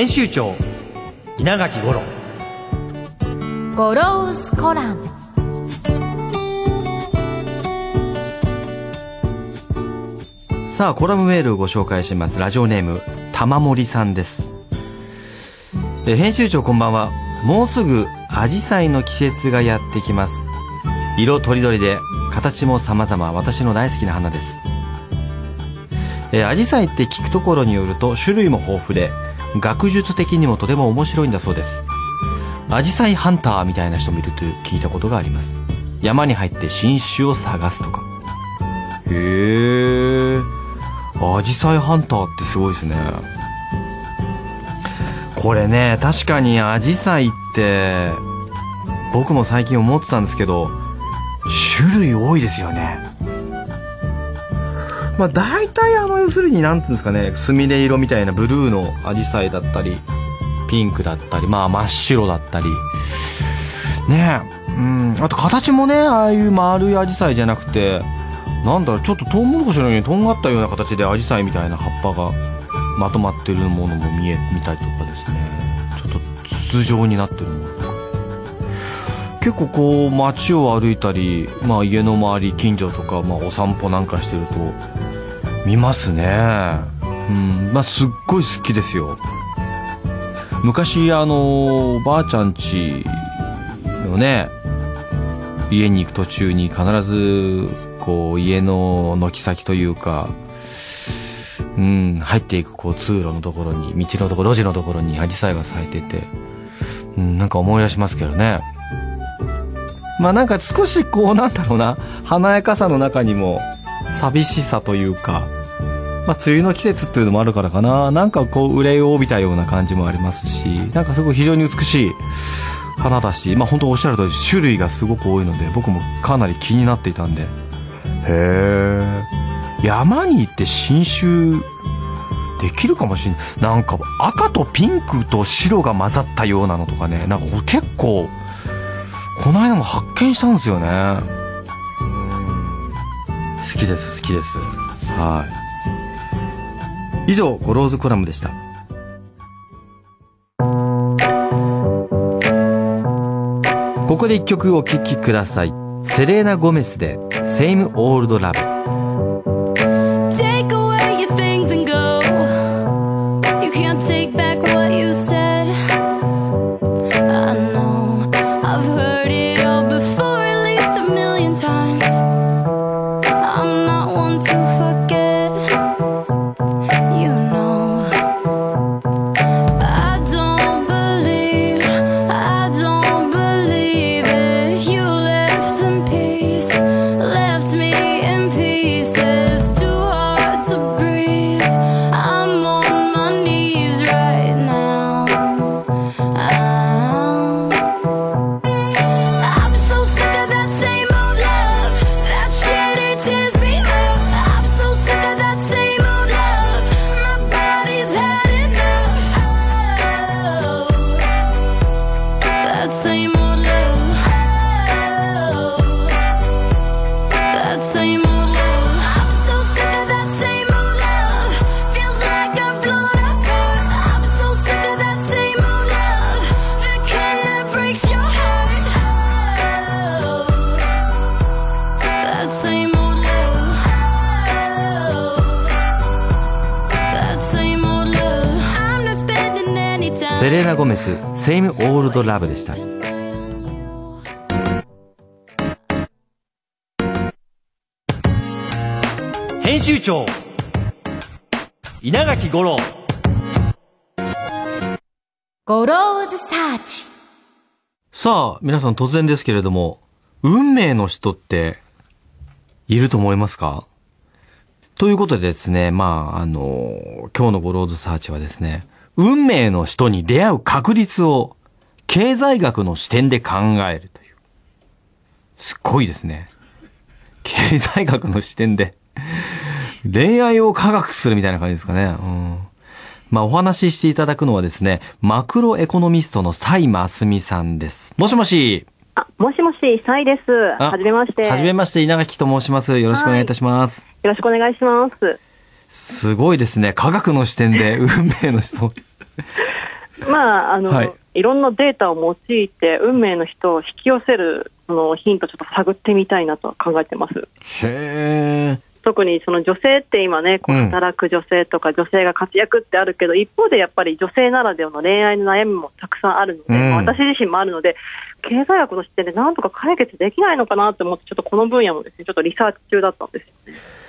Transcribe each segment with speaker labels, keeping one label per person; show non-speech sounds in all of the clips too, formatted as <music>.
Speaker 1: 編集長稲垣五郎。
Speaker 2: ゴロウスコラム
Speaker 1: さあコラムメールをご紹介します。ラジオネーム玉森さんです。え編集長こんばんは。もうすぐアジサイの季節がやってきます。色とりどりで形も様々。私の大好きな花です。えアジサイって聞くところによると種類も豊富で学術的にもとても面白いんだそうです。アジサイハンターみたいな人もいると聞いたことがあります。山に入って新種を探すとか。へえ。アジサイハンターってすごいですね。これね確かにアジサイって僕も最近思ってたんですけど種類多いですよね。まあ大体あの要するに何ていうんですかねすみれ色みたいなブルーのアジサイだったりピンクだったりまあ真っ白だったり。ねえうん。あと形もねああいう丸いアジサイじゃなくてなんだろうちょっとトウモロコシのようにとんがったような形でアジサイみたいな葉っぱがまとまってるものも見え見たりとかですね。ちょっと筒状になってるものとか。結構こう街を歩いたり、まあ、家の周り近所とか、まあ、お散歩なんかしてると見ますね。うん。まあすっごい好きですよ。昔あのおばあちゃんちのね家に行く途中に必ずこう家の軒先というかうん入っていくこう通路のところに道のところ路地のところにアジサイが咲いててうんなんか思い出しますけどね。まあなんか少しこうなんだろうな華やかさの中にも寂しさというかまあ、梅雨の季節っていうのもあるからかな。なんかこう、憂いを帯びたような感じもありますし、なんかすごい非常に美しい花だし、まあ本当おっしゃる通り種類がすごく多いので、僕もかなり気になっていたんで。へえ。山に行って新種、できるかもしんない。なんか赤とピンクと白が混ざったようなのとかね、なんか結構、この間も発見したんですよね。好きです、好きです。はい。以上ゴローズコラムでしたここで一曲お聴きくださいセレーナ・ゴメスで「Same Old Love」セレーナ・ゴメス「Same Old Love」でした。編集長稲垣吾郎。
Speaker 2: ゴローズサーチ。
Speaker 1: さあ皆さん突然ですけれども運命の人っていると思いますか？ということでですね、まあ、あの、今日のゴローズサーチはですね、運命の人に出会う確率を経済学の視点で考えるという。すっごいですね。経済学の視点で恋愛を科学するみたいな感じですかね。うん。まあ、お話ししていただくのはですね、マクロエコノミストのサイマスミさんです。もしもし。
Speaker 3: あ、もしもし、サイです。
Speaker 1: あ
Speaker 3: はじめまして。
Speaker 1: はじめまして、稲垣と申します。よろしくお願いいたします。
Speaker 3: よろしくお願いします。
Speaker 1: すごいですね。科学の視点で <laughs> 運命の人。
Speaker 3: まあ、あの、
Speaker 1: はい
Speaker 3: い、ろんなデータを用いて、運命の人を引き寄せる、そのヒントちょっと探ってみたいなと考えてます。
Speaker 1: へー。
Speaker 3: 特にその女性って今ね、こう
Speaker 1: うん
Speaker 3: 働く女性とか女性が活躍ってあるけど、一方でやっぱり女性ならではの恋愛の悩みもたくさんあるので、
Speaker 1: うん
Speaker 3: まあ私自身もあるので、経済学の視点でなんとか解決できないのかなと思って、ちょっとこの分野もですね、ちょっとリサーチ中だったんですよね。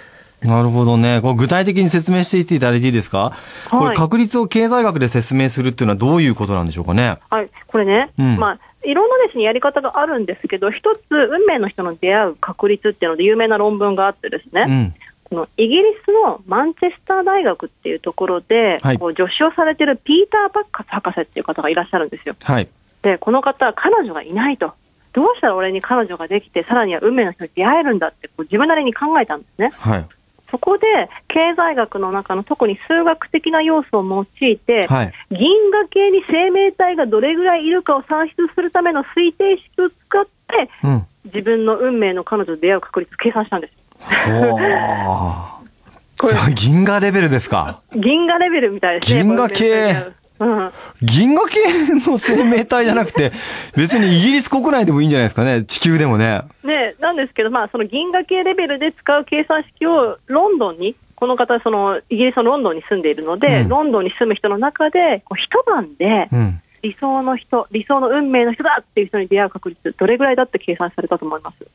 Speaker 1: なるほどね。これ具体的に説明していっていただいていいですか、これ確率を経済学で説明するっていうのはどういうことなんでしょうかね？
Speaker 3: はい、これね、
Speaker 1: うん
Speaker 3: まあ、いろんなですね、やり方があるんですけど、一つ、運命の人の出会う確率っていうので有名な論文があってですね、
Speaker 1: うん。
Speaker 3: このイギリスのマンチェスター大学っていうところで、
Speaker 1: はい
Speaker 3: こう助手をされてるピーター・バッカス博士っていう方がいらっしゃるんですよ。
Speaker 1: はい。
Speaker 3: で、この方は彼女がいないと。どうしたら俺に彼女ができて、さらには運命の人に出会えるんだってこう自分なりに考えたんですね。
Speaker 1: はい。
Speaker 3: そこで、経済学の中の特に数学的な要素を用いて、
Speaker 1: はい。
Speaker 3: 銀河系に生命体がどれぐらいいるかを算出するための推定式を使って、
Speaker 1: うん。
Speaker 3: 自分の運命の彼女と出会う確率を計算したんです。<laughs>
Speaker 1: 銀河レベルですか？
Speaker 3: 銀河レベルみたいですね。
Speaker 1: 銀河系
Speaker 3: うん。
Speaker 1: 銀河系の生命体じゃなくて、<laughs> 別にイギリス国内でもいいんじゃないですかね。地球でもね。
Speaker 3: ね、なんですけど、まあ、その銀河系レベルで使う計算式をロンドンに、この方、そのイギリスのロンドンに住んでいるので、
Speaker 1: うん
Speaker 3: ロンドンに住む人の中で、こう一晩で
Speaker 1: うん。
Speaker 3: 理想の人、理想の運命の人だっていう人に出会う確率、どれぐらいだって計算されたと思います？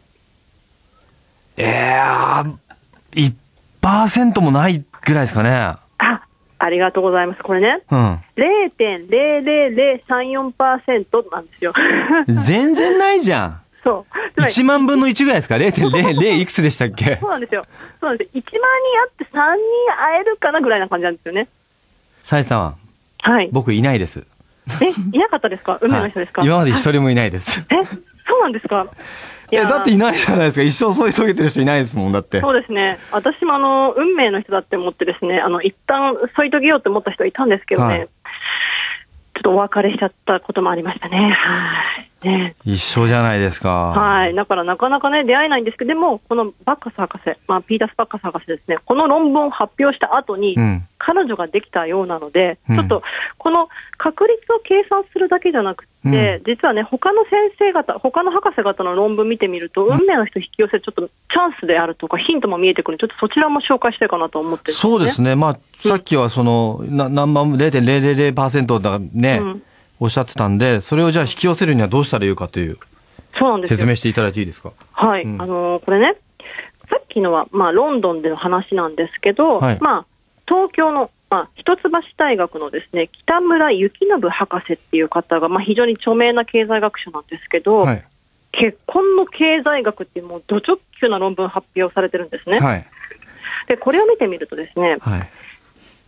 Speaker 1: えー、1%もないぐらいですかね。
Speaker 3: あ、ありがとうございます。これね、
Speaker 1: うん。
Speaker 3: 0.00034%なんですよ。<laughs>
Speaker 1: 全然ないじゃん。
Speaker 3: そう。つまり
Speaker 1: 1万分の1ぐらいですか ?0.00 いくつでしたっけ？<laughs>
Speaker 3: そうなんですよ。そうなんですよ。1万人あって3人会えるかなぐらいな感じなんですよね。
Speaker 1: サイさんは、
Speaker 3: はい。
Speaker 1: 僕いないです。
Speaker 3: え、いなかったですか？運命の人ですか、
Speaker 1: はい今まで一人もいないです。
Speaker 3: え、そうなんですか？い
Speaker 1: え、
Speaker 3: や
Speaker 1: だっていないじゃないですか。一生添い遂げてる人いないですもん、だって。
Speaker 3: そうですね。私もあの、運命の人だって思ってですね、あの、一旦添い遂げようと思った人いたんですけどね、
Speaker 1: はい
Speaker 3: ちょっとお別れしちゃったこともありましたね。はい。ね。
Speaker 1: 一緒じゃないですか。
Speaker 3: はい。だからなかなかね、出会えないんですけど、でも、このバッカス博士、まあ、ピータース・バッカス博士ですね、この論文を発表した後に、
Speaker 1: うん。
Speaker 3: 彼女ができたようなので、
Speaker 1: うん
Speaker 3: ちょっとこの確率を計算するだけじゃなくて、実はね、他の先生方、他の博士方の論文見てみると、運命の人引き寄せるちょっとチャンスであるとか、ヒントも見えてくるちょっとそちらも紹介したいかなと思ってね。
Speaker 1: そうですね。まあ、さっきはその、な何万、0.000%だね、
Speaker 3: うん。
Speaker 1: おっしゃってたんで、それをじゃあ引き寄せるにはどうしたらいいかという、
Speaker 3: そうなんですよ。
Speaker 1: 説明していただいていいですか？
Speaker 3: はい、
Speaker 1: うん。
Speaker 3: あのーこれね、さっきのは、まあ、ロンドンでの話なんですけど、
Speaker 1: はい。
Speaker 3: まあ、東京の、まあ、一橋大学のですね、北村幸信博士っていう方が、まあ、非常に著名な経済学者なんですけど、
Speaker 1: はい。
Speaker 3: 結婚の経済学っていうもうド直球な論文発表されてるんですね。
Speaker 1: はい。
Speaker 3: で、これを見てみるとですね、
Speaker 1: はい。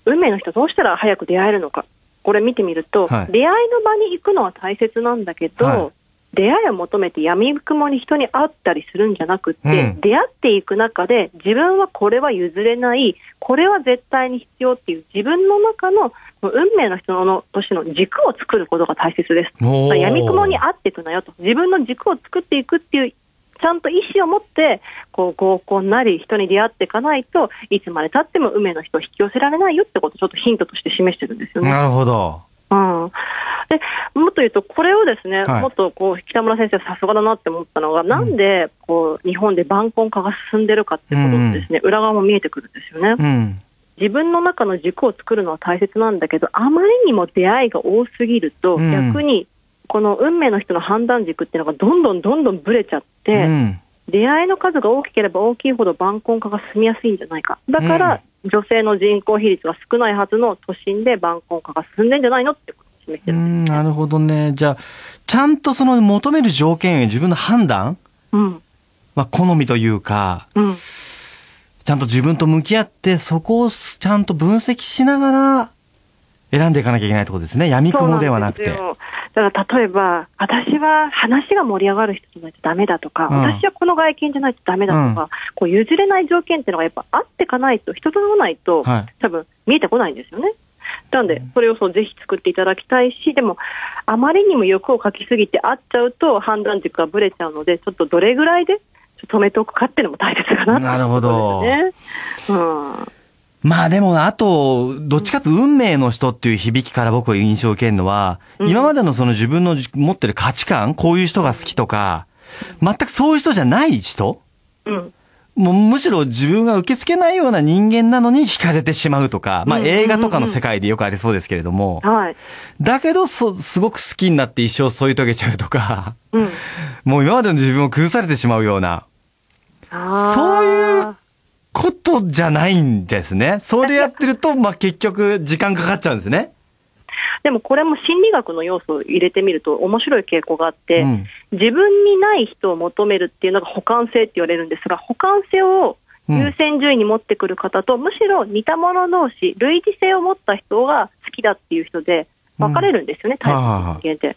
Speaker 3: 運命の人どうしたら早く出会えるのか。これ見てみると、
Speaker 1: はい
Speaker 3: 出会いの場に行くのは大切なんだけど、
Speaker 1: はい
Speaker 3: 出会いを求めて闇雲に人に会ったりするんじゃなくって、
Speaker 1: うん
Speaker 3: 出会っていく中で自分はこれは譲れない、これは絶対に必要っていう自分の中の運命の人の年の軸を作ることが大切です。
Speaker 1: おー
Speaker 3: 闇雲に合っていくなよと、自分の軸を作っていくっていう、ちゃんと意思を持って、こう合コンなり、人に出会っていかないと、いつまでたっても運命の人を引き寄せられないよってことをちょっとヒントとして示してるんですよね。
Speaker 1: なるほど。
Speaker 3: うん、でもっと言うと、これをですね、
Speaker 1: はい
Speaker 3: もっとこう北村先生、さすがだなって思ったのが、なんでこう日本で晩婚化が進んでるかってこともですね、裏側も見えてくるんですよね。
Speaker 1: うん。
Speaker 3: 自分の中の軸を作るのは大切なんだけど、あまりにも出会いが多すぎると、
Speaker 1: うん
Speaker 3: 逆にこの運命の人の判断軸っていうのがどんどんどんどんぶれちゃって、
Speaker 1: うん。
Speaker 3: 出会いの数が大きければ大きいほど晩婚化が進みやすいんじゃないか。だから、女性の人口比率が少ないはずの都心で晩婚化が進んでんじゃないのってことを示してる。
Speaker 1: うん、なるほどね。じゃあ、ちゃんとその求める条件を自分の判断？
Speaker 3: うん。
Speaker 1: まあ、好みというか、
Speaker 3: うん。
Speaker 1: ちゃんと自分と向き合って、そこをちゃんと分析しながら、選んでいかなきゃいけないってことですね。闇雲ではなくて。
Speaker 3: だから例えば、私は話が盛り上がる人じゃないとダメだとか、
Speaker 1: うん
Speaker 3: 私はこの外見じゃないとダメだとか、
Speaker 1: うん
Speaker 3: こう譲れない条件っていうのがやっぱあってかないと、人と会わないと、
Speaker 1: はい
Speaker 3: 多分見えてこないんですよね。なんで、それをそうぜひ作っていただきたいし、でも、あまりにも欲をかきすぎて会っちゃうと判断軸がぶれちゃうので、ちょっとどれぐらいで止めておくかっていうのも大切かな
Speaker 1: なるほど。
Speaker 3: うん。
Speaker 1: まあでも、あと、どっちかと運命の人っていう響きから僕は印象を受けるのは、
Speaker 3: うん
Speaker 1: 今までのその自分の持ってる価値観、こういう人が好きとか、全くそういう人じゃない人
Speaker 3: うん。
Speaker 1: もうむしろ自分が受け付けないような人間なのに惹かれてしまうとか、まあ映画とかの世界でよくありそうですけれども、
Speaker 3: はい。
Speaker 1: だけどそ、すごく好きになって一生添い遂げちゃうとか、
Speaker 3: うん。
Speaker 1: もう今までの自分を崩されてしまうような、そういうことじゃないんですね。それやってると、まあ結局時間かかっちゃうんですね。
Speaker 3: でもこれも心理学の要素を入れてみると面白い傾向があって、
Speaker 1: うん
Speaker 3: 自分にない人を求めるっていうのが補完性って言われるんですが、補完性を優先順位に持ってくる方と、むしろ似た者同士、類似性を持った人が好きだっていう人で分かれるんですよね、タイプの人間って。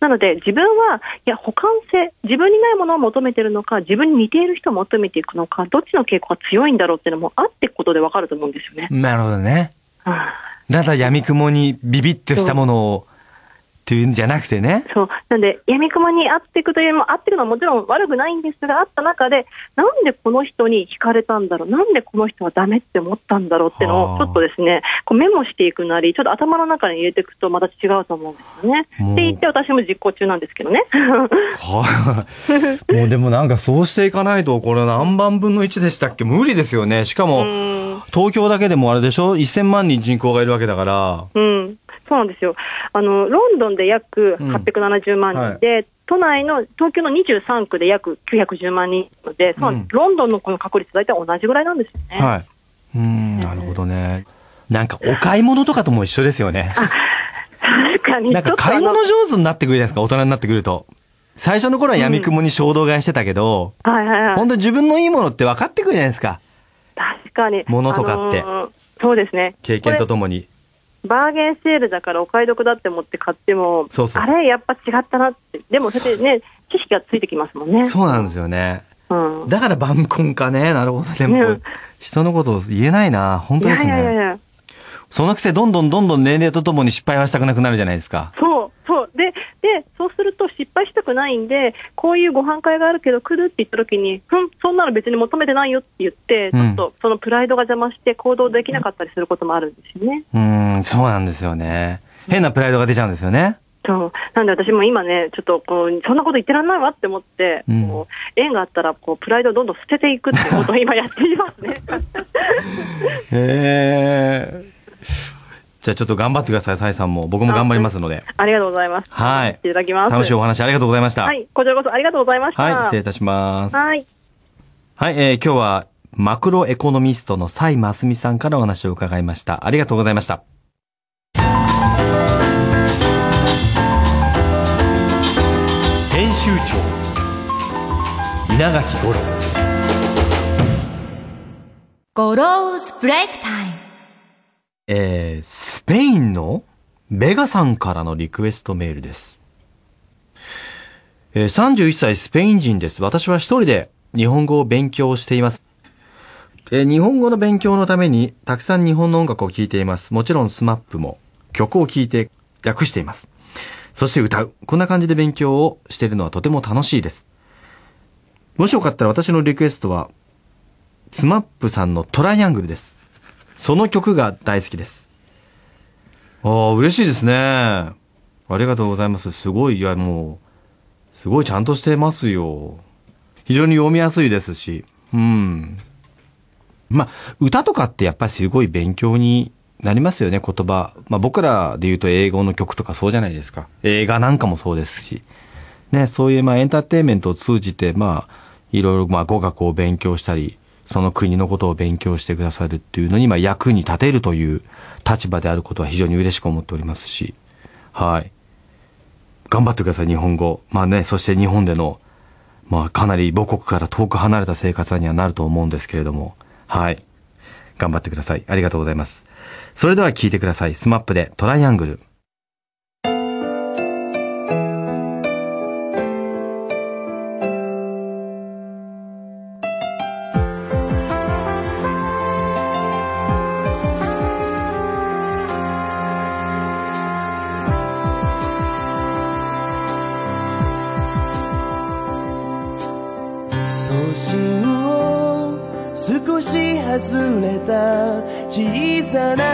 Speaker 3: なので、自分は、いや、補完性、自分にないものを求めてるのか、自分に似ている人を求めていくのか、どっちの傾向が強いんだろうっていうのもあってことで分かると思うんですよね。
Speaker 1: なるほどね。
Speaker 3: はあ
Speaker 1: だから闇雲にビビッとしたものを、っていうんじゃなくてね。
Speaker 3: そう。なんで、闇雲に会っていくというよりも、会っていくのはもちろん悪くないんですが、会った中で、なんでこの人に惹かれたんだろう、なんでこの人はダメって思ったんだろうっていうの
Speaker 1: はあ
Speaker 3: を、ちょっとですね、こうメモしていくなり、ちょっと頭の中に入れていくと、また違うと思うんですよね。って言って、私も実行中なんですけどね。
Speaker 1: はい。<laughs> もうでもなんかそうしていかないと、これ何番分の1でしたっけ？無理ですよね。しか
Speaker 3: う
Speaker 1: も、
Speaker 3: ん。
Speaker 1: 東京だけでもあれでしょ ?1000 万人人口がいるわけだから。
Speaker 3: うん。そうなんですよ。あの、ロンドンで約870万人で、都内の、東京の23区で約910万人で、ロンドンのこの確率大体同じぐらいなんですよね。
Speaker 1: はい。うーん、なるほどね。なんかお買い物とかとも一緒ですよね。
Speaker 3: 確かに。
Speaker 1: なんか買い物上手になってくるじゃないですか、大人になってくると。最初の頃は闇雲に衝動買いしてたけど、
Speaker 3: はいはいはい。
Speaker 1: 本当に自分のいいものって分かってくるじゃないですか。
Speaker 3: 確かに。
Speaker 1: 物とかって
Speaker 3: あのーそうですね。
Speaker 1: 経験と
Speaker 3: こと
Speaker 1: もに。
Speaker 3: れバーゲンセールだからお買い得だって思って買っても、
Speaker 1: そうそう
Speaker 3: あれ、やっぱ違ったなって。でも、それでね、知識がついてきますもんね。
Speaker 1: そうなんですよね。
Speaker 3: うん。
Speaker 1: だから晩婚かね。なるほどね。も人のことを言えないな。本当です
Speaker 3: いやいやい
Speaker 1: ね。
Speaker 3: や
Speaker 1: そのくせどんどんどんどん年齢とともに失敗はしたくなくなるじゃないですか。
Speaker 3: そう。で、で、そうすると失敗したくないんで、こういうご飯会があるけど来るって言った時に、ふん、そんなの別に求めてないよって言って、ち
Speaker 1: うん
Speaker 3: ょっとそのプライドが邪魔して行動できなかったりすることもあるんですよね。
Speaker 1: うーん、そうなんですよね。変なプライドが出ちゃうんですよね。
Speaker 3: そう。なんで私も今ね、ちょっとこう、そんなこと言ってらんないわって思って、
Speaker 1: うん
Speaker 3: こう縁があったら、こう、プライドをどんどん捨てていくってことを今やっていますね。<laughs>
Speaker 1: へえ。じゃあちょっと頑張ってください、サイさんも。僕も頑張りますので。
Speaker 3: ありがとうございます。
Speaker 1: はい
Speaker 3: いただきます。
Speaker 1: 楽しいお話ありがとうございました。
Speaker 3: はい。こちらこそありがとうございました。
Speaker 1: はい、失礼いたします。
Speaker 3: はい。
Speaker 1: はい、えー今日はマクロエコノミストのサイ・マスミさんからお話を伺いました。ありがとうございました。編集長稲垣吾郎
Speaker 2: ゴローズブレイクタイム
Speaker 1: えー、スペインのベガさんからのリクエストメールです。えー、31歳スペイン人です。私は一人で日本語を勉強しています。えー日本語の勉強のためにたくさん日本の音楽を聴いています。もちろんスマップも曲を聴いて訳しています。そして歌う。こんな感じで勉強をしているのはとても楽しいです。もしよかったら私のリクエストは、スマップさんのトライアングルです。その曲が大好きです。ああ、嬉しいですね。ありがとうございます。すごい、いや、もう、すごいちゃんとしてますよ。非常に読みやすいですし。うん。まあ、歌とかってやっぱりすごい勉強になりますよね、言葉。まあ僕らで言うと英語の曲とかそうじゃないですか。映画なんかもそうですし。ね、そういうまあエンターテインメントを通じて、まあ、いろいろまあ語学を勉強したり、その国のことを勉強してくださるっていうのに、まあ役に立てるという立場であることは非常に嬉しく思っておりますし、はい。頑張ってください、日本語。まあね、そして日本での、まあかなり母国から遠く離れた生活にはなると思うんですけれども、はい。頑張ってください。ありがとうございます。それでは聞いてください。スマップでトライアングル。
Speaker 4: 小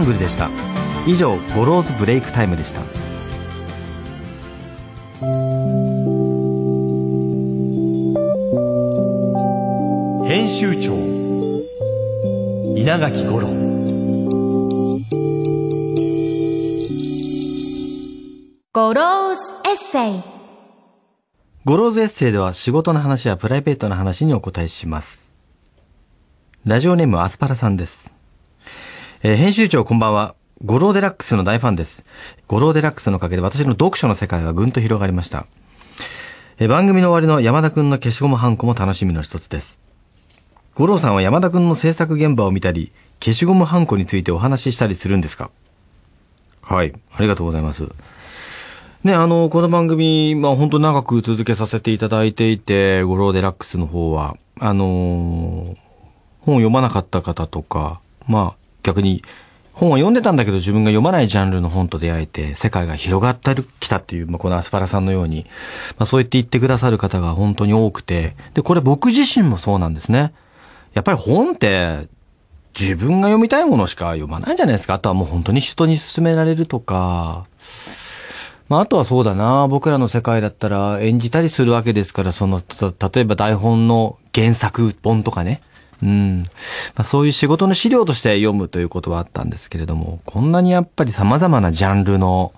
Speaker 1: ングルでした。以上、ゴローズブレイクタイムでした。編集長稲垣五郎
Speaker 2: ゴローズエッセイ
Speaker 1: ゴローズエッセイでは仕事の話やプライベートな話にお答えします。ラジオネームアスパラさんです。えー編集長こんばんは。ゴローデラックスの大ファンです。ゴローデラックスのおかげで私の読書の世界はぐんと広がりました。えー番組の終わりの山田くんの消しゴムハンコも楽しみの一つです。五郎さんは山田くんの制作現場を見たり、消しゴムハンコについてお話ししたりするんですか？はい。ありがとうございます。ね、あの、この番組、まあ本当長く続けさせていただいていて、ゴローデラックスの方は、あのー本を読まなかった方とか、まあ逆に、本は読んでたんだけど自分が読まないジャンルの本と出会えて、世界が広がってきたっていう、まあ、このアスパラさんのように、まあそう言って言ってくださる方が本当に多くて、で、これ僕自身もそうなんですね。やっぱり本って、自分が読みたいものしか読まないんじゃないですか。あとはもう本当に人に勧められるとか、まあ、あとはそうだな、僕らの世界だったら演じたりするわけですから、その、例えば台本の原作本とかね。うん。まあ、そういう仕事の資料として読むということはあったんですけれども、こんなにやっぱり様々なジャンルの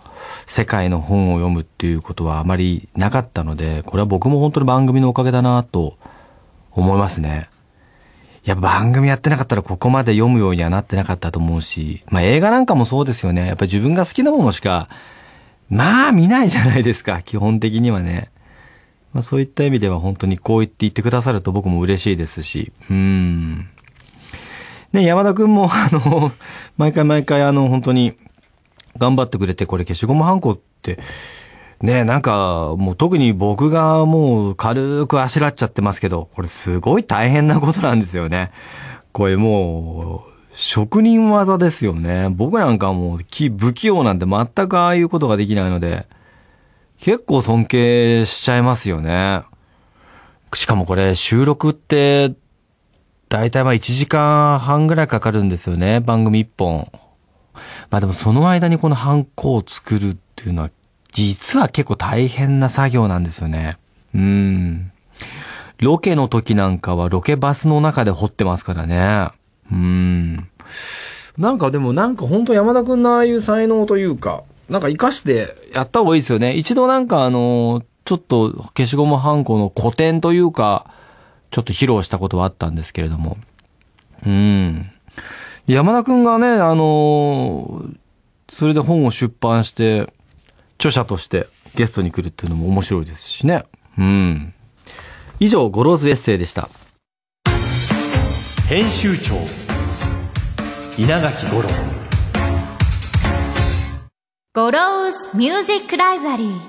Speaker 1: 世界の本を読むっていうことはあまりなかったので、これは僕も本当に番組のおかげだなと思いますね。やっぱ番組やってなかったらここまで読むようにはなってなかったと思うし、まあ映画なんかもそうですよね。やっぱり自分が好きなものしか、まあ見ないじゃないですか、基本的にはね。まあそういった意味では本当にこう言って言ってくださると僕も嬉しいですし、うん。ね、山田くんもあの、毎回毎回あの本当に頑張ってくれて、これ消しゴムはんこって、ねなんか、もう特に僕がもう軽くあしらっちゃってますけど、これすごい大変なことなんですよね。これもう、職人技ですよね。僕なんかもう、不器用なんて全くああいうことができないので、結構尊敬しちゃいますよね。しかもこれ収録って、だいたいまあ1時間半ぐらいかかるんですよね。番組1本。まあでもその間にこのハンコを作るっていうのは、実は結構大変な作業なんですよね。うん。ロケの時なんかはロケバスの中で掘ってますからね。うん。なんかでもなんか本当山田くんのああいう才能というか、なんか活かしてやった方がいいですよね。一度なんかあの、ちょっと消しゴムはんこの古典というか、ちょっと披露したことはあったんですけれども。うん。山田くんがね、あのそれで本を出版して、著者としてゲストに来るっていうのも面白いですしね。うん。以上、ゴローズエッセイでした。
Speaker 5: 編集長稲垣五郎
Speaker 2: ゴローズミュージックライブラリー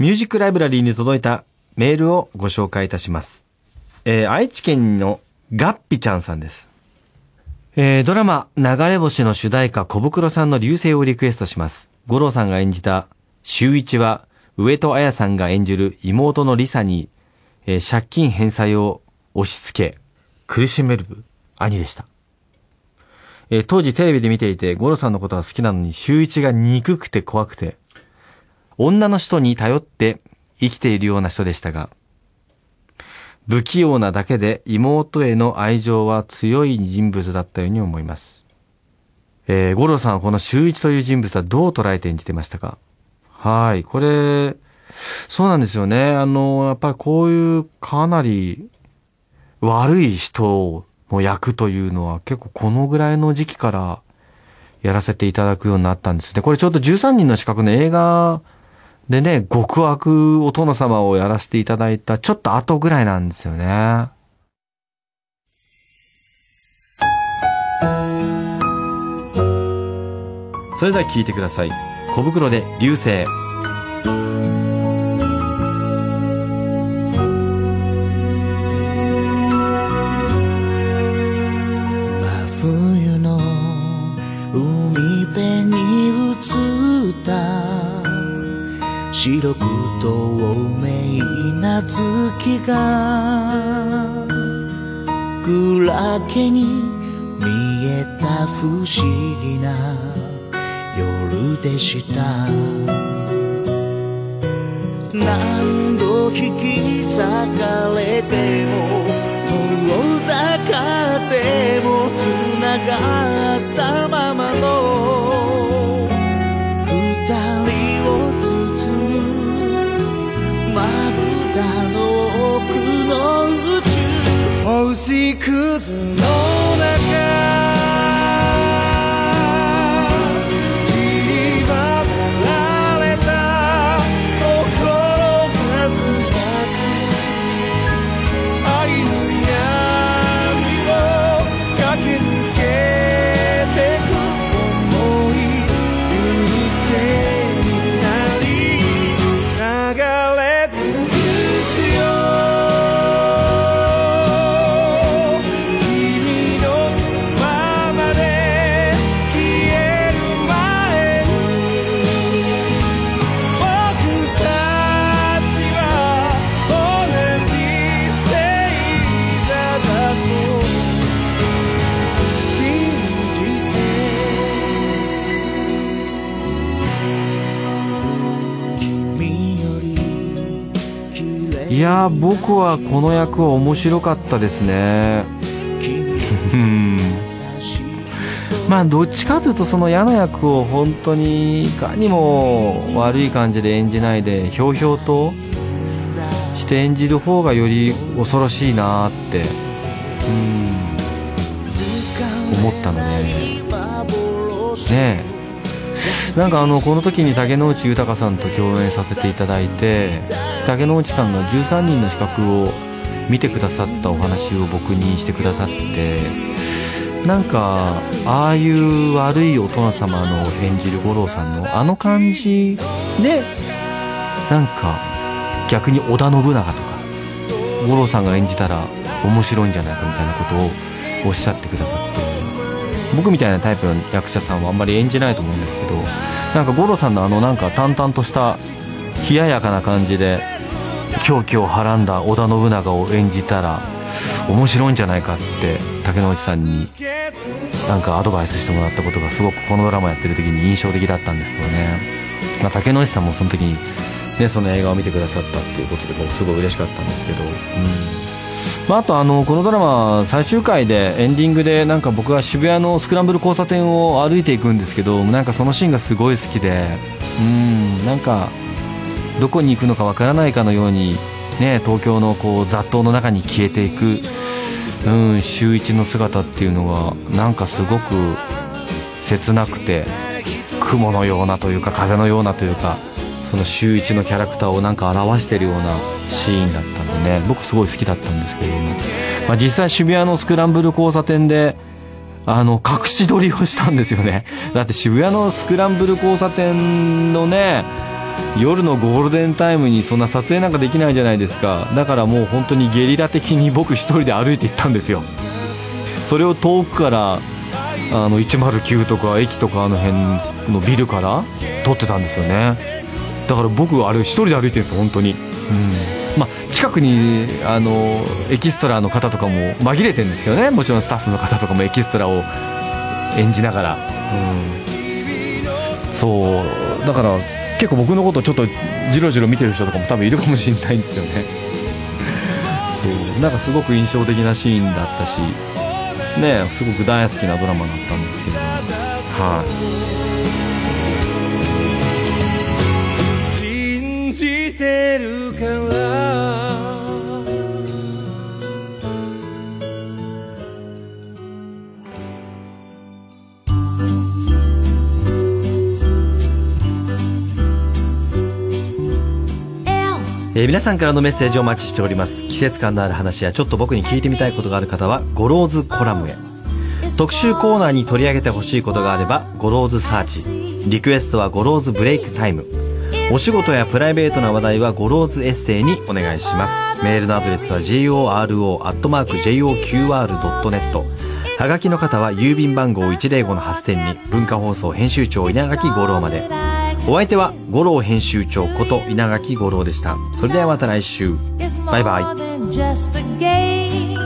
Speaker 1: ミュージックライブラリーに届いたメールをご紹介いたします。えー愛知県のガッピちゃんさんです。えードラマ、流れ星の主題歌小袋さんの流星をリクエストします。五郎さんが演じた、周一は、上戸彩さんが演じる妹のリサに、えー借金返済を押し付け、苦しめる兄でした。えー当時テレビで見ていて、五郎さんのことは好きなのに、周一が憎くて怖くて、女の人に頼って生きているような人でしたが、不器用なだけで妹への愛情は強い人物だったように思います。えー、五郎さんはこの周一という人物はどう捉えて演じてましたか？はい。これ、そうなんですよね。あの、やっぱりこういうかなり悪い人の役というのは結構このぐらいの時期からやらせていただくようになったんですね。これちょっと13人の資格の映画でね、極悪お殿様をやらせていただいたちょっと後ぐらいなんですよね。それでは聞いてください。小袋で流星。
Speaker 4: 不思議な夜でした。
Speaker 1: 僕はこの役は面白かったですね。う <laughs> んまあどっちかというとその嫌な役を本当にいかにも悪い感じで演じないでひょうひょうとして演じる方がより恐ろしいなーってうん思ったので。ねえ。なんかあのこの時に竹野内豊さんと共演させていただいて竹野内さんが13人の資格を見てくださったお話を僕にしてくださってなんかああいう悪いお殿様の演じる五郎さんのあの感じでなんか逆に織田信長とか五郎さんが演じたら面白いんじゃないかみたいなことをおっしゃってくださって僕みたいなタイプの役者さんはあんまり演じないと思うんですけどなんか五郎さんのあのなんか淡々とした冷ややかな感じで狂気をはらんだ織田信長を演じたら面白いんじゃないかって竹野内さんになんかアドバイスしてもらったことがすごくこのドラマやってる時に印象的だったんですけどね、まあ、竹野内さんもその時に、ね、その映画を見てくださったっていうことで僕すごい嬉しかったんですけど、うん。まあ、あとあのこのドラマ最終回でエンディングでなんか僕が渋谷のスクランブル交差点を歩いていくんですけどなんかそのシーンがすごい好きでうんなんかどこに行くのかわからないかのようにね東京のこう雑踏の中に消えていくうん周一の姿っていうのがなんかすごく切なくて雲のようなというか風のようなというかその周一のキャラクターをなんか表してるようなシーンだったんでね。僕すごい好きだったんですけれども、まあ、実際渋谷のスクランブル交差点であの隠し撮りをしたんですよね。だって渋谷のスクランブル交差点のね夜のゴールデンタイムにそんな撮影なんかできないじゃないですか。だからもう本当にゲリラ的に僕一人で歩いて行ったんですよ。それを遠くからあの109とか駅とかあの辺のビルから撮ってたんですよねだから僕あれ一人で歩いてるんですよ本当に。うん。まあ近くにあのエキストラの方とかも紛れてるんですけどね。もちろんスタッフの方とかもエキストラを演じながら、うん、そう。だから結構僕のことちょっとジロジロ見てる人とかも多分いるかもしれないんですよね。そう。なんかすごく印象的なシーンだったし。ねすごく大好きなドラマだったんですけれど。もはい
Speaker 4: じてるから。
Speaker 5: えー皆さんからのメッセージをお待ちしております。季節感のある話やちょっと僕に聞いてみたいことがある方はゴローズコラムへ。特集コーナーに取り上げてほしいことがあればゴローズサーチ。リクエストはゴローズブレイクタイム。お仕事やプライベートな話題はゴローズエッセイにお願いします。メールのアドレスは goro.joqr.net はがきの方は郵便番号105-8000に文化放送編集長稲垣吾郎まで。お相手は五郎編集長こと稲垣吾郎でした。それではまた来週。バイバイ。
Speaker 6: Just a game